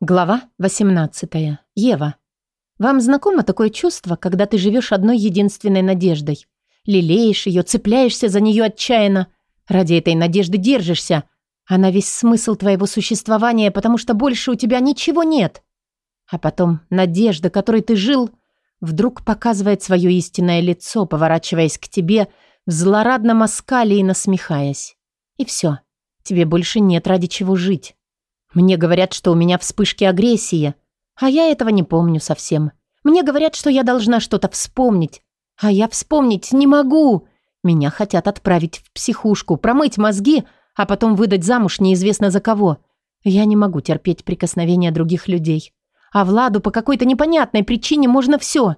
Глава 18. Ева. Вам знакомо такое чувство, когда ты живешь одной единственной надеждой? Лелеешь ее, цепляешься за нее отчаянно. Ради этой надежды держишься. Она весь смысл твоего существования, потому что больше у тебя ничего нет. А потом надежда, которой ты жил, вдруг показывает свое истинное лицо, поворачиваясь к тебе в злорадном оскале и насмехаясь. И все. Тебе больше нет ради чего жить. Мне говорят, что у меня вспышки агрессии, а я этого не помню совсем. Мне говорят, что я должна что-то вспомнить, а я вспомнить не могу. Меня хотят отправить в психушку, промыть мозги, а потом выдать замуж неизвестно за кого. Я не могу терпеть прикосновения других людей. А Владу по какой-то непонятной причине можно все.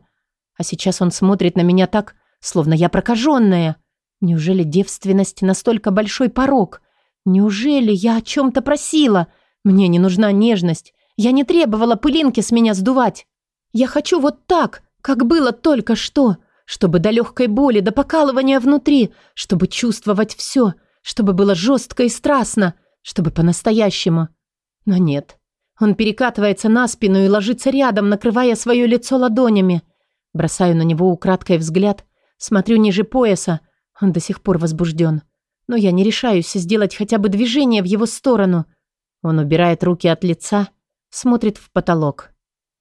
А сейчас он смотрит на меня так, словно я прокаженная. Неужели девственность настолько большой порог? Неужели я о чем-то просила? — мне не нужна нежность. Я не требовала пылинки с меня сдувать. Я хочу вот так, как было только что, чтобы до легкой боли, до покалывания внутри, чтобы чувствовать все, чтобы было жестко и страстно, чтобы по-настоящему. Но нет. Он перекатывается на спину и ложится рядом, накрывая свое лицо ладонями. Бросаю на него украдкой взгляд, смотрю ниже пояса. Он до сих пор возбужден. Но я не решаюсь сделать хотя бы движение в его сторону – он убирает руки от лица, смотрит в потолок.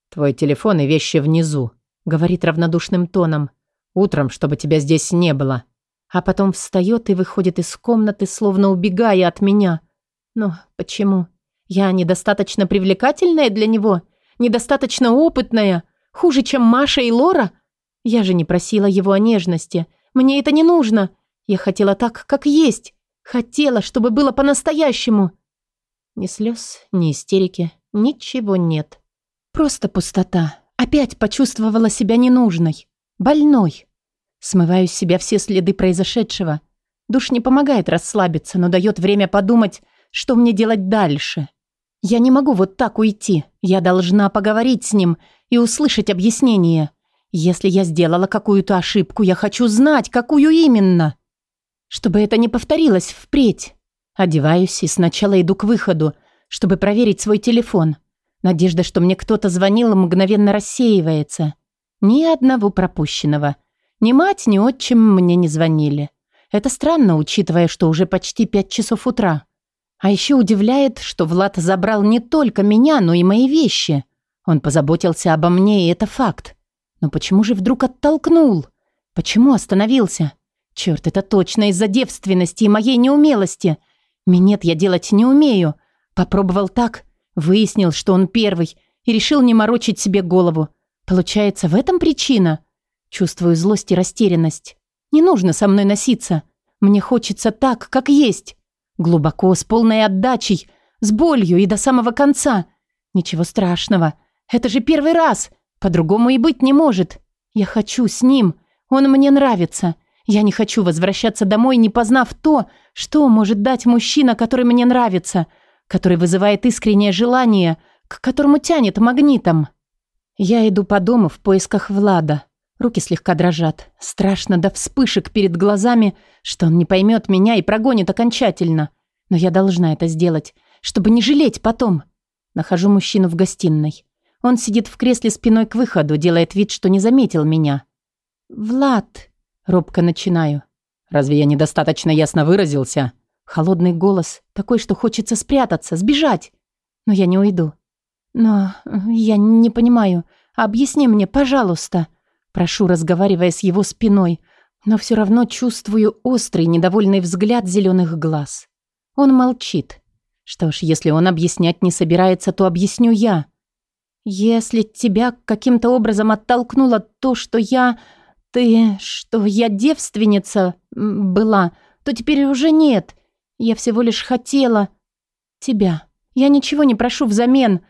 «Твой телефон и вещи внизу», — говорит равнодушным тоном. «Утром, чтобы тебя здесь не было». А потом встает и выходит из комнаты, словно убегая от меня. Но почему? Я недостаточно привлекательная для него? Недостаточно опытная? Хуже, чем Маша и Лора? Я же не просила его о нежности. Мне это не нужно. Я хотела так, как есть. Хотела, чтобы было по-настоящему. Ни слез, ни истерики, ничего нет. Просто пустота. Опять почувствовала себя ненужной, больной. Смываю с себя все следы произошедшего. Душ не помогает расслабиться, но дает время подумать, что мне делать дальше. Я не могу вот так уйти. Я должна поговорить с ним и услышать объяснение. Если я сделала какую-то ошибку, я хочу знать, какую именно. Чтобы это не повторилось впредь. Одеваюсь и сначала иду к выходу, чтобы проверить свой телефон. Надежда, что мне кто-то звонил, мгновенно рассеивается. Ни одного пропущенного. Ни мать, ни отчим мне не звонили. Это странно, учитывая, что уже почти пять часов утра. А еще удивляет, что Влад забрал не только меня, но и мои вещи. Он позаботился обо мне, и это факт. Но почему же вдруг оттолкнул? Почему остановился? Черт, это точно из-за девственности и моей неумелости. Минет я делать не умею. Попробовал так, выяснил, что он первый, и решил не морочить себе голову. Получается, в этом причина? Чувствую злость и растерянность. Не нужно со мной носиться. Мне хочется так, как есть. Глубоко, с полной отдачей, с болью и до самого конца. Ничего страшного. Это же первый раз. По-другому и быть не может. Я хочу с ним. Он мне нравится. Я не хочу возвращаться домой, не познав то, что может дать мужчина, который мне нравится, который вызывает искреннее желание, к которому тянет магнитом. Я иду по дому в поисках Влада. Руки слегка дрожат. Страшно до вспышек перед глазами, что он не поймет меня и прогонит окончательно. Но я должна это сделать, чтобы не жалеть потом. Нахожу мужчину в гостиной. Он сидит в кресле спиной к выходу, делает вид, что не заметил меня. «Влад», Робко начинаю. «Разве я недостаточно ясно выразился?» Холодный голос, такой, что хочется спрятаться, сбежать. Но я не уйду. «Но э, я не понимаю. Объясни мне, пожалуйста». Прошу, разговаривая с его спиной, но все равно чувствую острый, недовольный взгляд зеленых глаз. Он молчит. Что ж, если он объяснять не собирается, то объясню я. «Если тебя каким-то образом оттолкнуло то, что я...» ты, что я девственница была, то теперь уже нет. Я всего лишь хотела тебя. Я ничего не прошу взамен.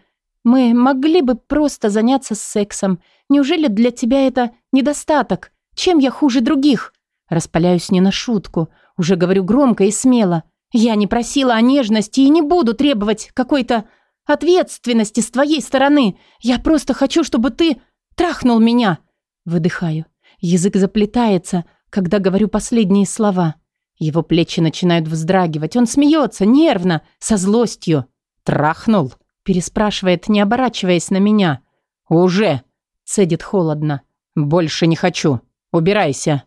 Мы могли бы просто заняться сексом. Неужели для тебя это недостаток? Чем я хуже других? Распаляюсь не на шутку. Уже говорю громко и смело. Я не просила о нежности и не буду требовать какой-то ответственности с твоей стороны. Я просто хочу, чтобы ты трахнул меня. Выдыхаю. Язык заплетается, когда говорю последние слова. Его плечи начинают вздрагивать. Он смеется, нервно, со злостью. «Трахнул?» – переспрашивает, не оборачиваясь на меня. «Уже!» – цедит холодно. «Больше не хочу. Убирайся!»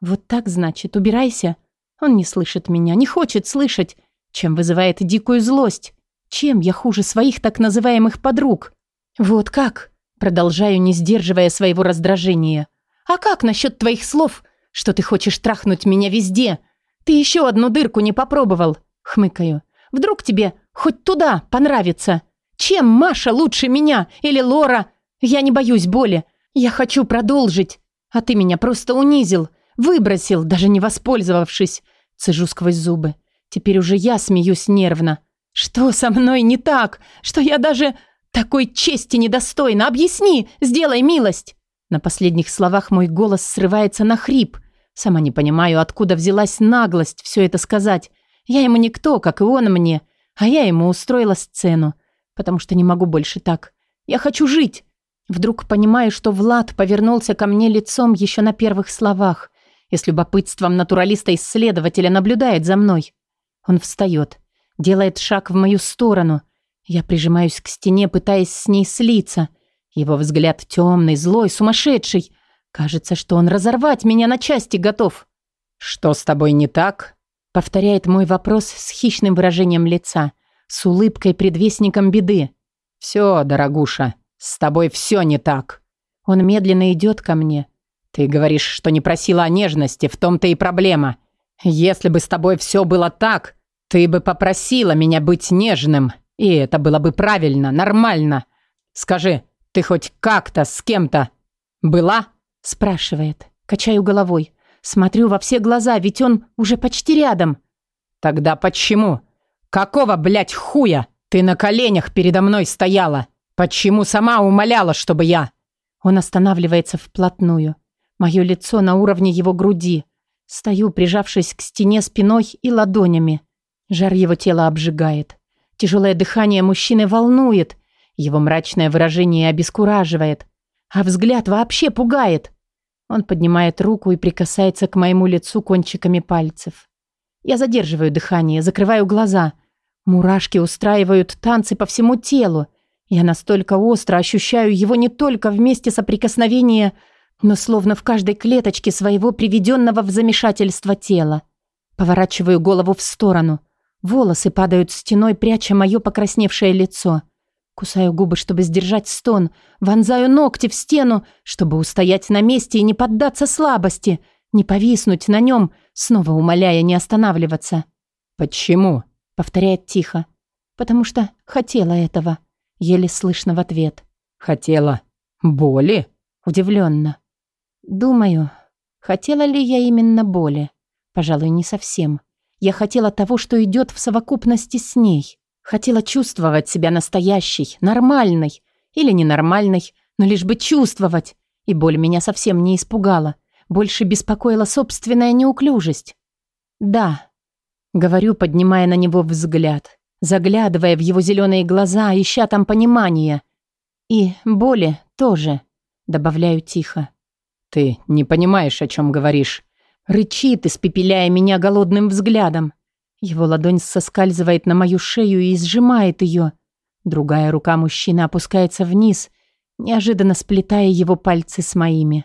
«Вот так, значит, убирайся?» Он не слышит меня, не хочет слышать, чем вызывает дикую злость. Чем я хуже своих так называемых подруг? Вот как? Продолжаю, не сдерживая своего раздражения. «А как насчет твоих слов, что ты хочешь трахнуть меня везде? Ты еще одну дырку не попробовал?» — хмыкаю. «Вдруг тебе хоть туда понравится? Чем Маша лучше меня или Лора? Я не боюсь боли. Я хочу продолжить. А ты меня просто унизил, выбросил, даже не воспользовавшись». Цежу сквозь зубы. Теперь уже я смеюсь нервно. «Что со мной не так? Что я даже...» Такой чести недостойна. Объясни, сделай милость. На последних словах мой голос срывается на хрип. Сама не понимаю, откуда взялась наглость все это сказать. Я ему никто, как и он мне. А я ему устроила сцену, потому что не могу больше так. Я хочу жить. Вдруг понимаю, что Влад повернулся ко мне лицом еще на первых словах и с любопытством натуралиста-исследователя наблюдает за мной. Он встает, делает шаг в мою сторону. Я прижимаюсь к стене, пытаясь с ней слиться, его взгляд темный, злой, сумасшедший. Кажется, что он разорвать меня на части готов. «Что с тобой не так?» Повторяет мой вопрос с хищным выражением лица, с улыбкой предвестником беды. «Все, дорогуша, с тобой все не так». Он медленно идет ко мне. «Ты говоришь, что не просила о нежности, в том-то и проблема. Если бы с тобой все было так, ты бы попросила меня быть нежным, и это было бы правильно, нормально. Скажи, «Ты хоть как-то с кем-то была?» спрашивает. Качаю головой. Смотрю во все глаза, ведь он уже почти рядом. «Тогда почему? Какого, блядь, хуя ты на коленях передо мной стояла? Почему сама умоляла, чтобы я...» Он останавливается вплотную. Мое лицо на уровне его груди. Стою, прижавшись к стене спиной и ладонями. Жар его тела обжигает. Тяжелое дыхание мужчины волнует. Его мрачное выражение обескураживает, а взгляд вообще пугает. Он поднимает руку и прикасается к моему лицу кончиками пальцев. Я задерживаю дыхание, закрываю глаза. Мурашки устраивают танцы по всему телу. Я настолько остро ощущаю его не только в месте соприкосновения, но словно в каждой клеточке своего приведенного в замешательство тела. Поворачиваю голову в сторону. Волосы падают стеной, пряча мое покрасневшее лицо. — Кусаю губы, чтобы сдержать стон, вонзаю ногти в стену, чтобы устоять на месте и не поддаться слабости, не повиснуть на нем, снова умоляя не останавливаться. «Почему?» — повторяет тихо. «Потому что хотела этого», — еле слышно в ответ. «Хотела боли?» — удивленно. «Думаю, хотела ли я именно боли? Пожалуй, не совсем. Я хотела того, что идет в совокупности с ней. Хотела чувствовать себя настоящей, нормальной или ненормальной, но лишь бы чувствовать. И боль меня совсем не испугала. Больше беспокоила собственная неуклюжесть. «Да», — говорю, поднимая на него взгляд, заглядывая в его зеленые глаза, ища там понимания. «И боли тоже», — добавляю тихо. «Ты не понимаешь, о чем говоришь», — рычит, испепеляя меня голодным взглядом. Его ладонь соскальзывает на мою шею и сжимает ее. Другая рука мужчины опускается вниз, неожиданно сплетая его пальцы с моими.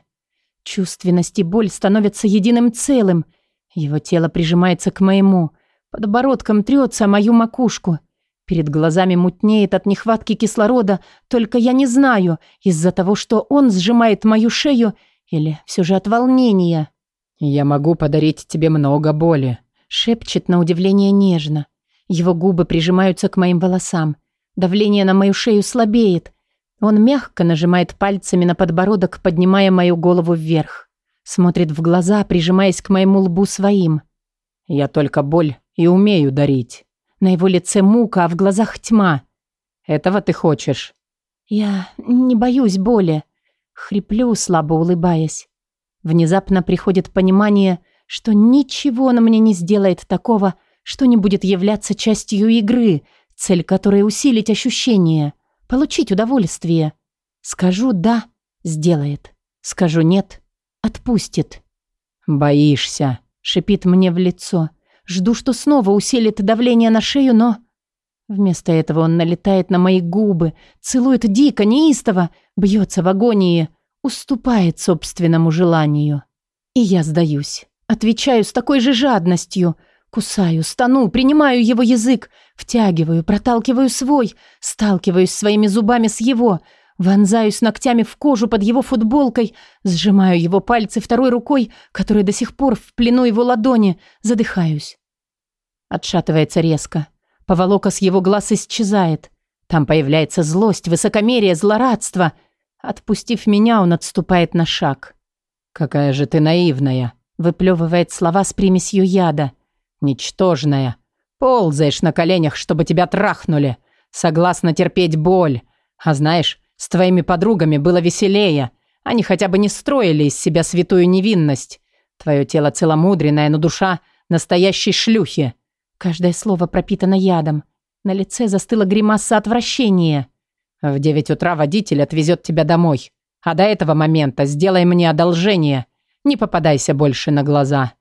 Чувственность и боль становятся единым целым. Его тело прижимается к моему, подбородком трется мою макушку. Перед глазами мутнеет от нехватки кислорода, только я не знаю, из-за того, что он сжимает мою шею или все же от волнения. «Я могу подарить тебе много боли», Шепчет на удивление нежно. Его губы прижимаются к моим волосам. Давление на мою шею слабеет. Он мягко нажимает пальцами на подбородок, поднимая мою голову вверх. Смотрит в глаза, прижимаясь к моему лбу своим. «Я только боль и умею дарить». На его лице мука, а в глазах тьма. «Этого ты хочешь?» «Я не боюсь боли». Хриплю, слабо улыбаясь. Внезапно приходит понимание, что ничего на мне не сделает такого, что не будет являться частью игры, цель которой усилить ощущение, получить удовольствие. Скажу «да» — сделает. Скажу «нет» — отпустит. «Боишься», — шипит мне в лицо. Жду, что снова усилит давление на шею, но... Вместо этого он налетает на мои губы, целует дико, неистово, бьется в агонии, уступает собственному желанию. И я сдаюсь. Отвечаю с такой же жадностью. Кусаю, стану, принимаю его язык, втягиваю, проталкиваю свой, сталкиваюсь своими зубами с его, вонзаюсь ногтями в кожу под его футболкой, сжимаю его пальцы второй рукой, которая до сих пор в плену его ладони, задыхаюсь. Отшатывается резко. Поволока с его глаз исчезает. Там появляется злость, высокомерие, злорадство. Отпустив меня, он отступает на шаг. «Какая же ты наивная!» Выплевывает слова с примесью яда. «Ничтожная! Ползаешь на коленях, чтобы тебя трахнули! Согласна терпеть боль! А знаешь, с твоими подругами было веселее! Они хотя бы не строили из себя святую невинность! Твое тело целомудренное, но душа настоящей шлюхи!» Каждое слово пропитано ядом. На лице застыла гримаса отвращения. «В девять утра водитель отвезет тебя домой. А до этого момента сделай мне одолжение. Не попадайся больше на глаза.